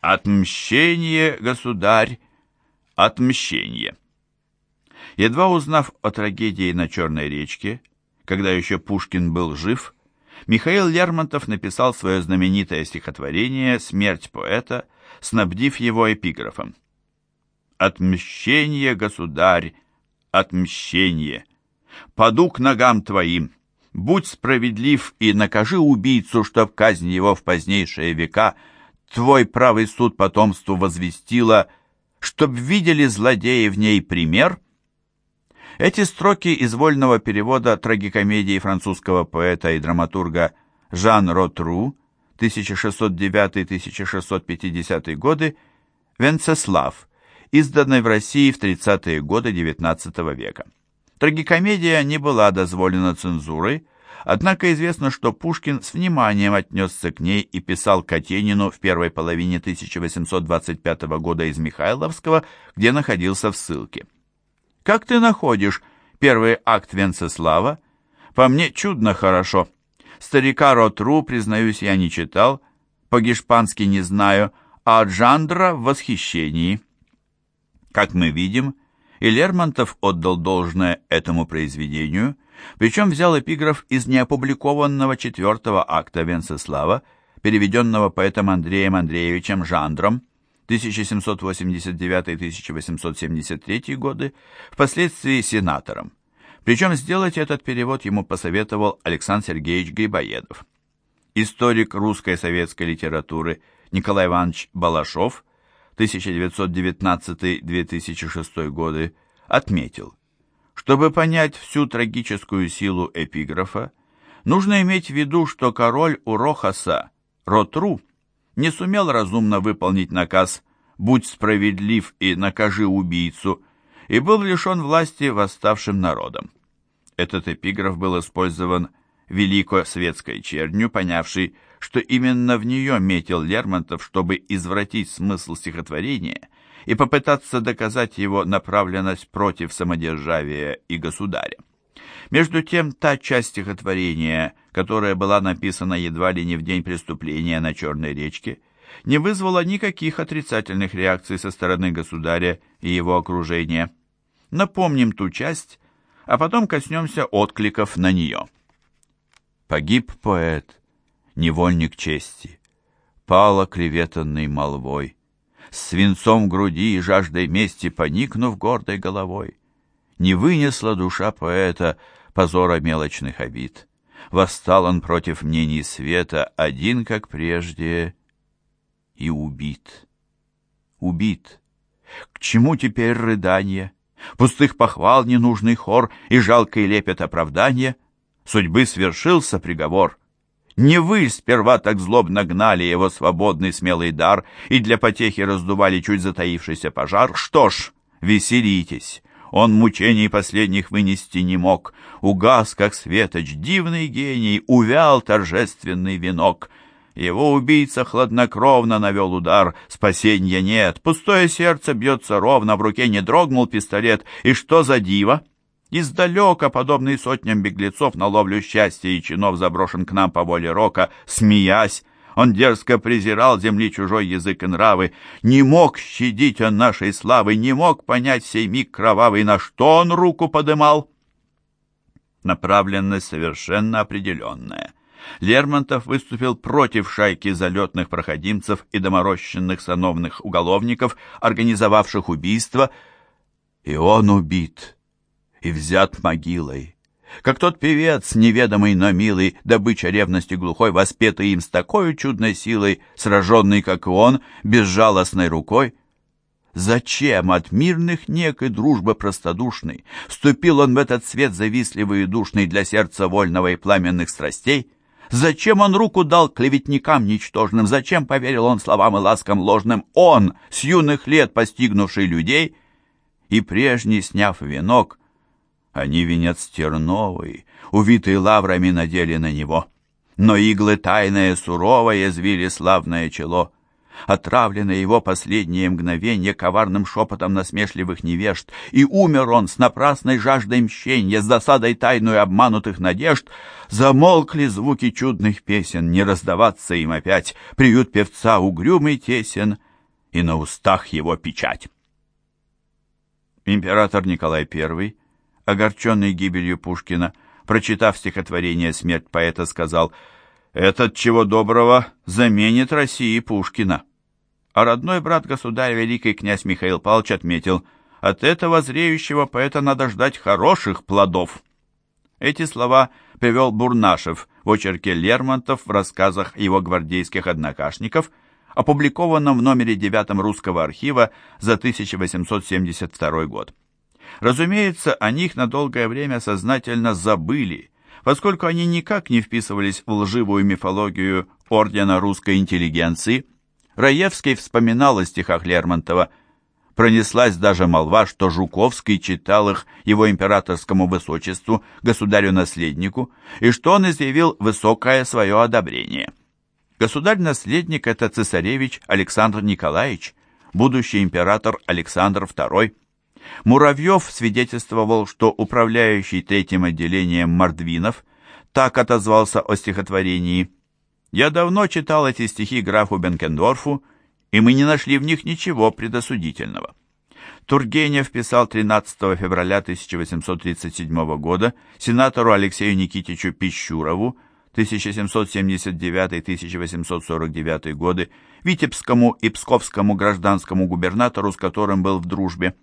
Отмщение, государь, отмщение. Едва узнав о трагедии на Черной речке, когда еще Пушкин был жив, Михаил Лермонтов написал свое знаменитое стихотворение «Смерть поэта», снабдив его эпиграфом. «Отмщение, государь, отмщение! Паду к ногам твоим, будь справедлив и накажи убийцу, чтоб казнь его в позднейшие века твой правый суд потомству возвестила, чтоб видели злодеи в ней пример». Эти строки из вольного перевода трагикомедии французского поэта и драматурга Жан Ротру 1609-1650 годы «Венцеслав», изданной в России в 30-е годы XIX века. Трагикомедия не была дозволена цензурой, однако известно, что Пушкин с вниманием отнесся к ней и писал Катенину в первой половине 1825 года из Михайловского, где находился в ссылке. Как ты находишь первый акт Венцеслава? По мне чудно хорошо. Старика Ротру, признаюсь, я не читал, по-гешпански не знаю, а Джандра в восхищении. Как мы видим, и Лермонтов отдал должное этому произведению, причем взял эпиграф из неопубликованного четвертого акта Венцеслава, переведенного поэтом Андреем Андреевичем Жандром, 1789-1873 годы, впоследствии сенатором. Причем сделать этот перевод ему посоветовал Александр Сергеевич Грибоедов. Историк русской советской литературы Николай Иванович Балашов 1919-2006 годы отметил, чтобы понять всю трагическую силу эпиграфа, нужно иметь в виду, что король у Рохаса, Ротру, не сумел разумно выполнить наказ «Будь справедлив и накажи убийцу», и был лишен власти восставшим народом. Этот эпиграф был использован великосветской чернью, понявшей, что именно в нее метил Лермонтов, чтобы извратить смысл стихотворения и попытаться доказать его направленность против самодержавия и государя. Между тем, та часть стихотворения, которая была написана едва ли не в день преступления на Черной речке, не вызвала никаких отрицательных реакций со стороны государя и его окружения. Напомним ту часть, а потом коснемся откликов на нее. Погиб поэт, невольник чести, пал оклеветанный молвой, с свинцом груди и жаждой мести поникнув гордой головой. Не вынесла душа поэта позора мелочных обид. Восстал он против мнений света, один, как прежде, и убит. Убит. К чему теперь рыдание? Пустых похвал ненужный хор и жалкий лепет оправдания? Судьбы свершился приговор. Не вы сперва так злобно гнали его свободный смелый дар и для потехи раздували чуть затаившийся пожар. Что ж, веселитесь, он мучений последних вынести не мог. Угас, как светоч, дивный гений, увял торжественный венок. Его убийца хладнокровно навел удар, спасенья нет. Пустое сердце бьется ровно, в руке не дрогнул пистолет. И что за диво? Издалека, подобный сотням беглецов на ловлю счастья и чинов, заброшен к нам по воле рока, смеясь, он дерзко презирал земли чужой язык и нравы. Не мог щадить он нашей славы, не мог понять сей миг кровавый, на что он руку подымал. Направленность совершенно определенная. Лермонтов выступил против шайки залетных проходимцев и доморощенных сановных уголовников, организовавших убийство, и он убит и взят могилой как тот певец, неведомый, но милый, добыча ревности глухой, воспетый им с такой чудной силой, сраженный, как и он, безжалостной рукой. Зачем от мирных нек и дружбы простодушной вступил он в этот свет завистливый и душный для сердца вольного и пламенных страстей? Зачем он руку дал клеветникам ничтожным? Зачем поверил он словам и ласкам ложным? Он, с юных лет постигнувший людей, и прежний, сняв венок, они венец терновый, увитый лаврами надели на него. Но иглы тайное суровое звили славное чело. Отравлено его последнее мгновение коварным шепотом насмешливых невежд, и умер он с напрасной жаждой мщения, с досадой тайную обманутых надежд. Замолкли звуки чудных песен, не раздаваться им опять, приют певца угрюмый тесен — и на устах его печать. Император Николай I, огорченный гибелью Пушкина, прочитав стихотворение «Смерть поэта», сказал «Этот, чего доброго, заменит России Пушкина». А родной брат государя, великий князь Михаил Павлович, отметил «От этого зреющего поэта надо ждать хороших плодов». Эти слова привел Бурнашев в очерке Лермонтов в рассказах его гвардейских однокашников, опубликованном в номере 9 русского архива за 1872 год. Разумеется, о них на долгое время сознательно забыли, поскольку они никак не вписывались в лживую мифологию ордена русской интеллигенции. Раевский вспоминал о стихах Лермонтова Пронеслась даже молва, что Жуковский читал их его императорскому высочеству, государю-наследнику, и что он изъявил высокое свое одобрение. Государь-наследник – это цесаревич Александр Николаевич, будущий император Александр II. Муравьев свидетельствовал, что управляющий третьим отделением Мордвинов так отозвался о стихотворении. «Я давно читал эти стихи графу Бенкендорфу и мы не нашли в них ничего предосудительного. Тургенев писал 13 февраля 1837 года сенатору Алексею Никитичу Пищурову 1779-1849 годы, Витебскому и Псковскому гражданскому губернатору, с которым был в дружбе.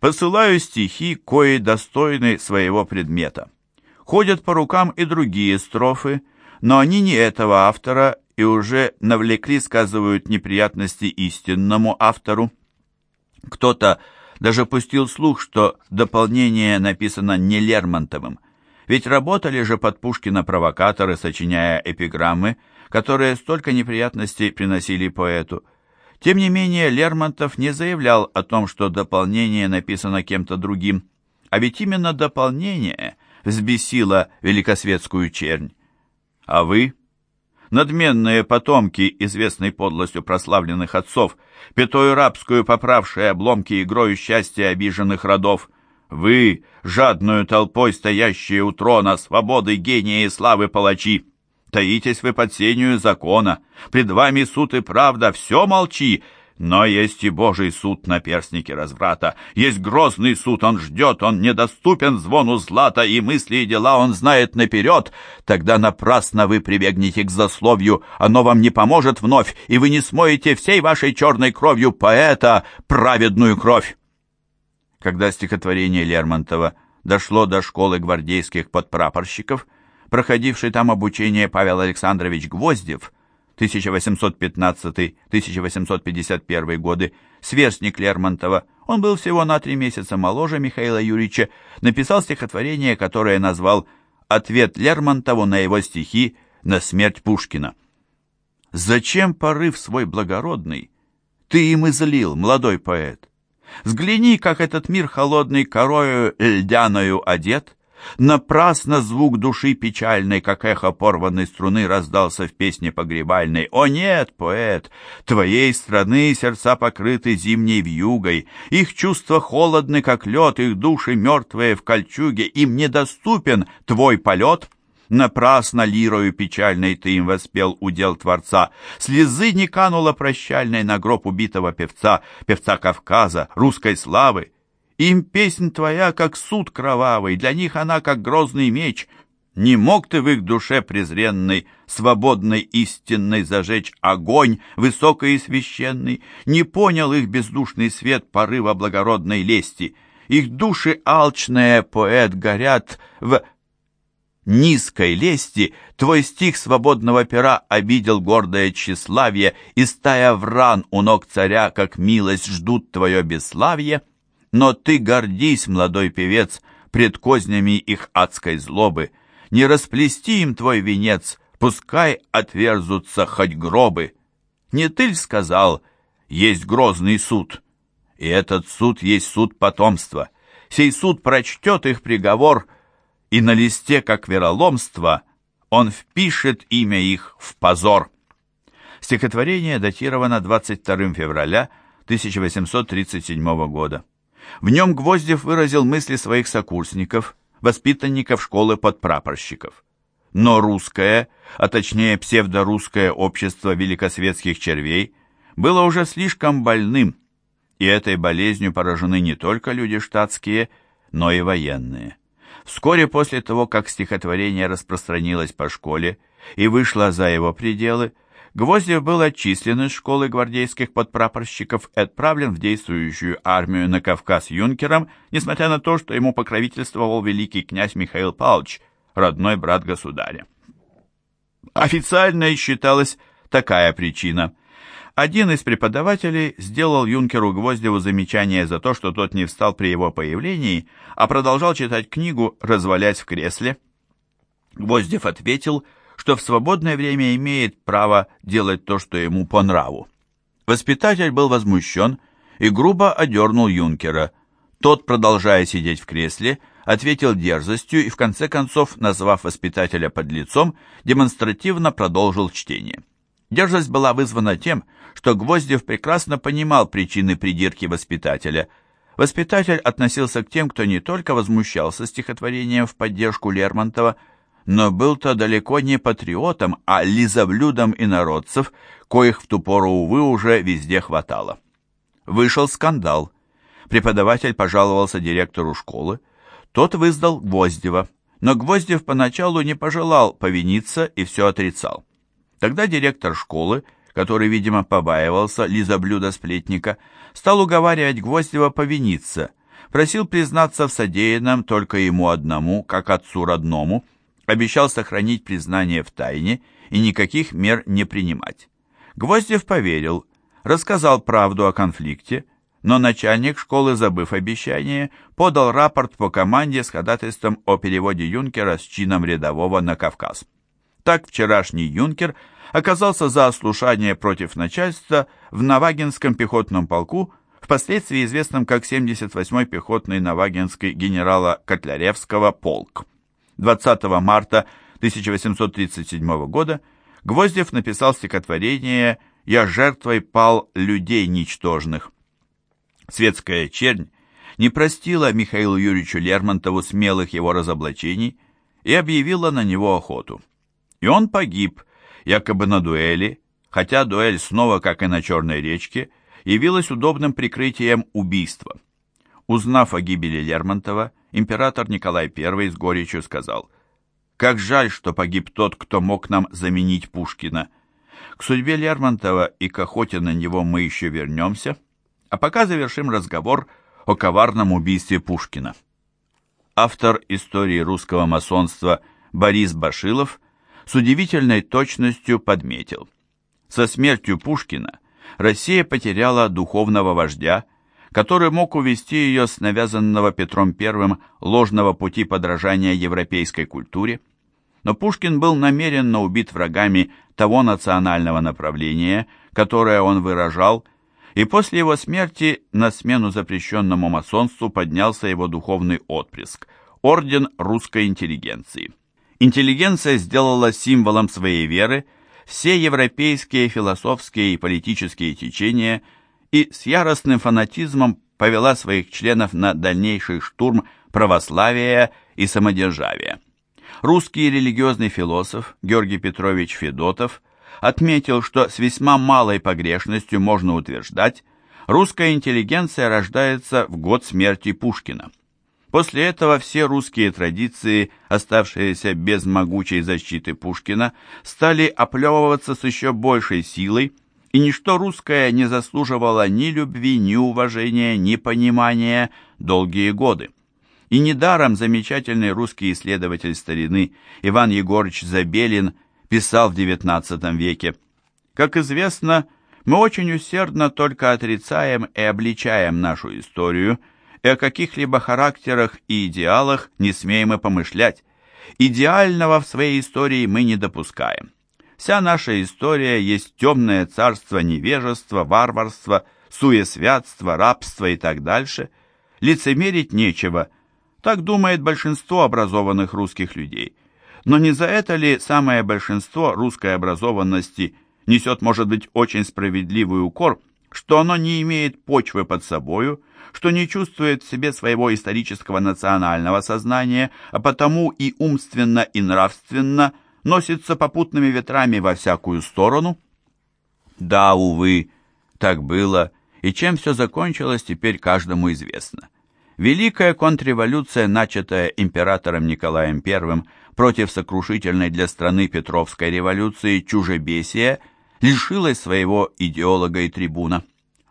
«Посылаю стихи, кои достойны своего предмета. Ходят по рукам и другие строфы, но они не этого автора и уже навлекли, сказывают, неприятности истинному автору. Кто-то даже пустил слух, что дополнение написано не Лермонтовым, ведь работали же под Пушкина провокаторы, сочиняя эпиграммы, которые столько неприятностей приносили поэту. Тем не менее, Лермонтов не заявлял о том, что дополнение написано кем-то другим, а ведь именно дополнение взбесило великосветскую чернь. А вы надменные потомки известной подлостью прославленных отцов, пятою рабскую поправшие обломки игрою счастья обиженных родов. Вы, жадную толпой стоящие у трона, свободы, гения и славы палачи, таитесь вы под сенью закона, пред вами суд и правда, все молчи, но есть и Божий суд на перстнике разврата. Есть грозный суд, он ждет, он недоступен звону злата, и мысли и дела он знает наперед. Тогда напрасно вы прибегнете к засловию, оно вам не поможет вновь, и вы не смоете всей вашей черной кровью поэта праведную кровь. Когда стихотворение Лермонтова дошло до школы гвардейских подпрапорщиков, проходивший там обучение Павел Александрович Гвоздев, 1815-1851 годы, сверстник Лермонтова, он был всего на три месяца моложе Михаила Юрьевича, написал стихотворение, которое назвал «Ответ Лермонтову на его стихи на смерть Пушкина». «Зачем порыв свой благородный ты им излил, молодой поэт? Взгляни, как этот мир холодный корою льдяною одет, Напрасно звук души печальной, как эхо порванной струны, раздался в песне погребальной. О нет, поэт, твоей страны сердца покрыты зимней вьюгой, их чувства холодны, как лед, их души мертвые в кольчуге, им недоступен твой полет. Напрасно лирою печальной ты им воспел удел Творца. Слезы не канула прощальной на гроб убитого певца, певца Кавказа, русской славы. Им песнь твоя, как суд кровавый, для них она, как грозный меч. Не мог ты в их душе презренной, свободной, истинной зажечь огонь высокий и священный, не понял их бездушный свет порыва благородной лести. Их души алчные, поэт, горят в низкой лести, твой стих свободного пера обидел гордое тщеславие, и стая вран у ног царя, как милость, ждут твое бесславие. Но ты гордись, молодой певец, пред кознями их адской злобы. Не расплести им твой венец, пускай отверзутся хоть гробы. Не ты ль сказал, есть грозный суд, и этот суд есть суд потомства. Сей суд прочтет их приговор, и на листе, как вероломство, он впишет имя их в позор. Стихотворение датировано 22 февраля 1837 года. В нем Гвоздев выразил мысли своих сокурсников, воспитанников школы подпрапорщиков. Но русское, а точнее псевдорусское общество великосветских червей было уже слишком больным, и этой болезнью поражены не только люди штатские, но и военные. Вскоре после того, как стихотворение распространилось по школе и вышло за его пределы, Гвоздев был отчислен из школы гвардейских подпрапорщиков и отправлен в действующую армию на Кавказ юнкером, несмотря на то, что ему покровительствовал великий князь Михаил Павлович, родной брат государя. Официально считалась такая причина. Один из преподавателей сделал юнкеру Гвоздеву замечание за то, что тот не встал при его появлении, а продолжал читать книгу, развалясь в кресле. Гвоздев ответил, что в свободное время имеет право делать то, что ему по нраву. Воспитатель был возмущен и грубо одернул юнкера. Тот, продолжая сидеть в кресле, ответил дерзостью и, в конце концов, назвав воспитателя под лицом, демонстративно продолжил чтение. Дерзость была вызвана тем, что Гвоздев прекрасно понимал причины придирки воспитателя. Воспитатель относился к тем, кто не только возмущался стихотворением в поддержку Лермонтова, но был-то далеко не патриотом, а лизоблюдом инородцев, коих в ту пору, увы, уже везде хватало. Вышел скандал. Преподаватель пожаловался директору школы. Тот выздал Гвоздева, но Гвоздев поначалу не пожелал повиниться и все отрицал. Тогда директор школы, который, видимо, побаивался лизоблюда-сплетника, стал уговаривать Гвоздева повиниться, просил признаться в содеянном только ему одному, как отцу родному, обещал сохранить признание в тайне и никаких мер не принимать. Гвоздев поверил, рассказал правду о конфликте, но начальник школы, забыв обещание, подал рапорт по команде с ходатайством о переводе юнкера с чином рядового на Кавказ. Так вчерашний юнкер оказался за ослушание против начальства в Навагинском пехотном полку, впоследствии известном как 78-й пехотный Навагинский генерала Котляревского полк. 20 марта 1837 года Гвоздев написал стихотворение «Я жертвой пал людей ничтожных». Светская чернь не простила Михаилу Юрьевичу Лермонтову смелых его разоблачений и объявила на него охоту. И он погиб, якобы на дуэли, хотя дуэль снова, как и на Черной речке, явилась удобным прикрытием убийства. Узнав о гибели Лермонтова, император Николай I с горечью сказал, «Как жаль, что погиб тот, кто мог нам заменить Пушкина. К судьбе Лермонтова и к охоте на него мы еще вернемся, а пока завершим разговор о коварном убийстве Пушкина». Автор истории русского масонства Борис Башилов с удивительной точностью подметил. Со смертью Пушкина Россия потеряла духовного вождя, который мог увести ее с навязанного Петром I ложного пути подражания европейской культуре. Но Пушкин был намеренно убит врагами того национального направления, которое он выражал, и после его смерти на смену запрещенному масонству поднялся его духовный отпрыск – Орден русской интеллигенции. Интеллигенция сделала символом своей веры все европейские философские и политические течения – и с яростным фанатизмом повела своих членов на дальнейший штурм православия и самодержавия. Русский религиозный философ Георгий Петрович Федотов отметил, что с весьма малой погрешностью можно утверждать, русская интеллигенция рождается в год смерти Пушкина. После этого все русские традиции, оставшиеся без могучей защиты Пушкина, стали оплевываться с еще большей силой, и ничто русское не заслуживало ни любви, ни уважения, ни понимания долгие годы. И недаром замечательный русский исследователь старины Иван Егорович Забелин писал в XIX веке «Как известно, мы очень усердно только отрицаем и обличаем нашу историю, и о каких-либо характерах и идеалах не смеем и помышлять. Идеального в своей истории мы не допускаем. Вся наша история есть темное царство невежества, варварства, суесвятства, рабства и так дальше. Лицемерить нечего, так думает большинство образованных русских людей. Но не за это ли самое большинство русской образованности несет, может быть, очень справедливый укор, что оно не имеет почвы под собою, что не чувствует в себе своего исторического национального сознания, а потому и умственно, и нравственно – носится попутными ветрами во всякую сторону? Да, увы, Так было, и чем все закончилось, теперь каждому известно. Великая контрреволюция, начатая императором Николаем I против сокрушительной для страны Петровской революции чужебесия, лишилась своего идеолога и трибуна.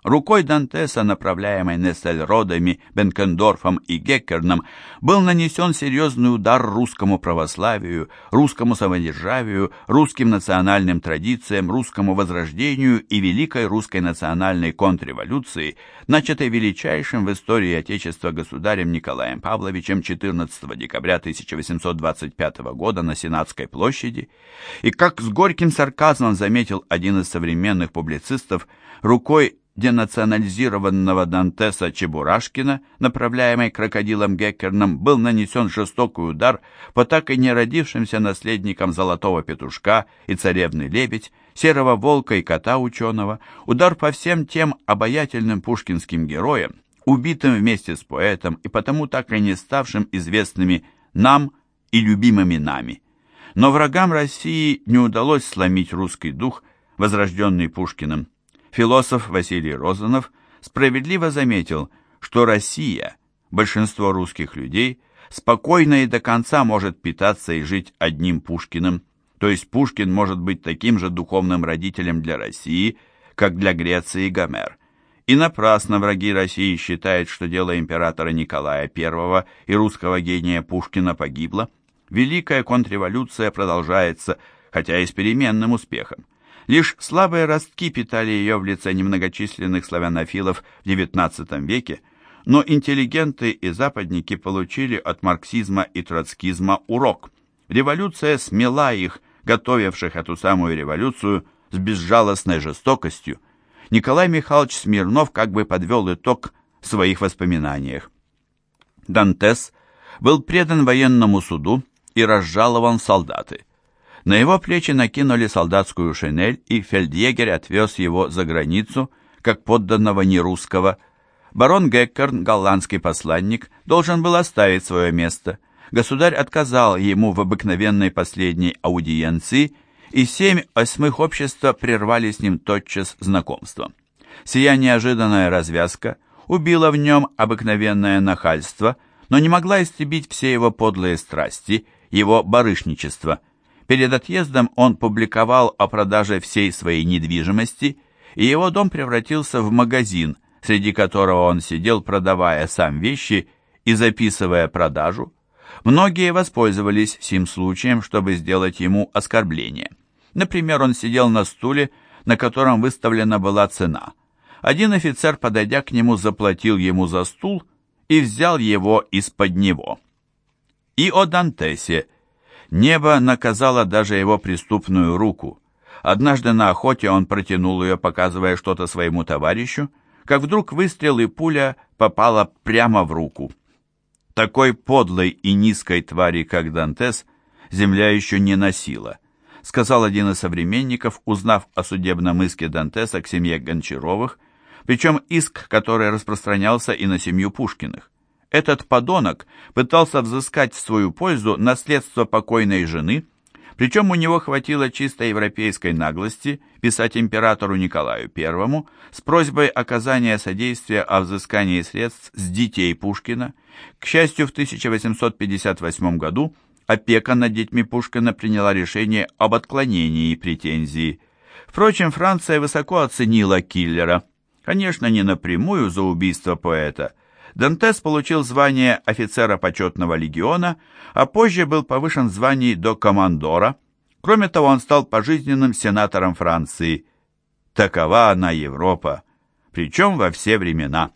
Рукой Дантеса, направляемой Нессельродами, Бенкендорфом и Геккерном, был нанесен серьезный удар русскому православию, русскому самодержавию, русским национальным традициям, русскому возрождению и великой русской национальной контрреволюции, начатой величайшим в истории Отечества государем Николаем Павловичем 14 декабря 1825 года на Сенатской площади, и, как с горьким сарказмом заметил один из современных публицистов, рукой денационализированного Дантеса Чебурашкина, направляемый крокодилом Геккерном, был нанесен жестокий удар по так и не родившимся наследникам Золотого Петушка и Царевны Лебедь, Серого Волка и Кота Ученого, удар по всем тем обаятельным пушкинским героям, убитым вместе с поэтом и потому так и не ставшим известными нам и любимыми нами. Но врагам России не удалось сломить русский дух, возрожденный Пушкиным. Философ Василий Розанов справедливо заметил, что Россия, большинство русских людей, спокойно и до конца может питаться и жить одним Пушкиным, то есть Пушкин может быть таким же духовным родителем для России, как для Греции Гомер. И напрасно враги России считают, что дело императора Николая I и русского гения Пушкина погибло. Великая контрреволюция продолжается, хотя и с переменным успехом. Лишь слабые ростки питали ее в лице немногочисленных славянофилов в XIX веке, но интеллигенты и западники получили от марксизма и троцкизма урок. Революция смела их, готовивших эту самую революцию, с безжалостной жестокостью. Николай Михайлович Смирнов как бы подвел итог в своих воспоминаниях. Дантес был предан военному суду и разжалован в солдаты. На его плечи накинули солдатскую шинель, и фельдъегерь отвез его за границу, как подданного нерусского. Барон Геккерн, голландский посланник, должен был оставить свое место. Государь отказал ему в обыкновенной последней аудиенции, и семь восьмых общества прервали с ним тотчас знакомство. Сия неожиданная развязка убила в нем обыкновенное нахальство, но не могла истребить все его подлые страсти, его барышничество – Перед отъездом он публиковал о продаже всей своей недвижимости, и его дом превратился в магазин, среди которого он сидел, продавая сам вещи и записывая продажу. Многие воспользовались сим случаем, чтобы сделать ему оскорбление. Например, он сидел на стуле, на котором выставлена была цена. Один офицер, подойдя к нему, заплатил ему за стул и взял его из-под него. И о Дантесе – Небо наказало даже его преступную руку. Однажды на охоте он протянул ее, показывая что-то своему товарищу, как вдруг выстрел и пуля попала прямо в руку. Такой подлой и низкой твари, как Дантес, земля еще не носила, сказал один из современников, узнав о судебном иске Дантеса к семье Гончаровых, причем иск, который распространялся и на семью Пушкиных. Этот подонок пытался взыскать в свою пользу наследство покойной жены, причем у него хватило чисто европейской наглости писать императору Николаю I с просьбой оказания содействия о взыскании средств с детей Пушкина. К счастью, в 1858 году опека над детьми Пушкина приняла решение об отклонении претензии. Впрочем, Франция высоко оценила киллера. Конечно, не напрямую за убийство поэта – Дантес получил звание офицера почетного легиона, а позже был повышен в до командора. Кроме того, он стал пожизненным сенатором Франции. Такова она Европа, причем во все времена.